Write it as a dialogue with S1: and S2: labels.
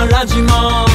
S1: 달라지 뭐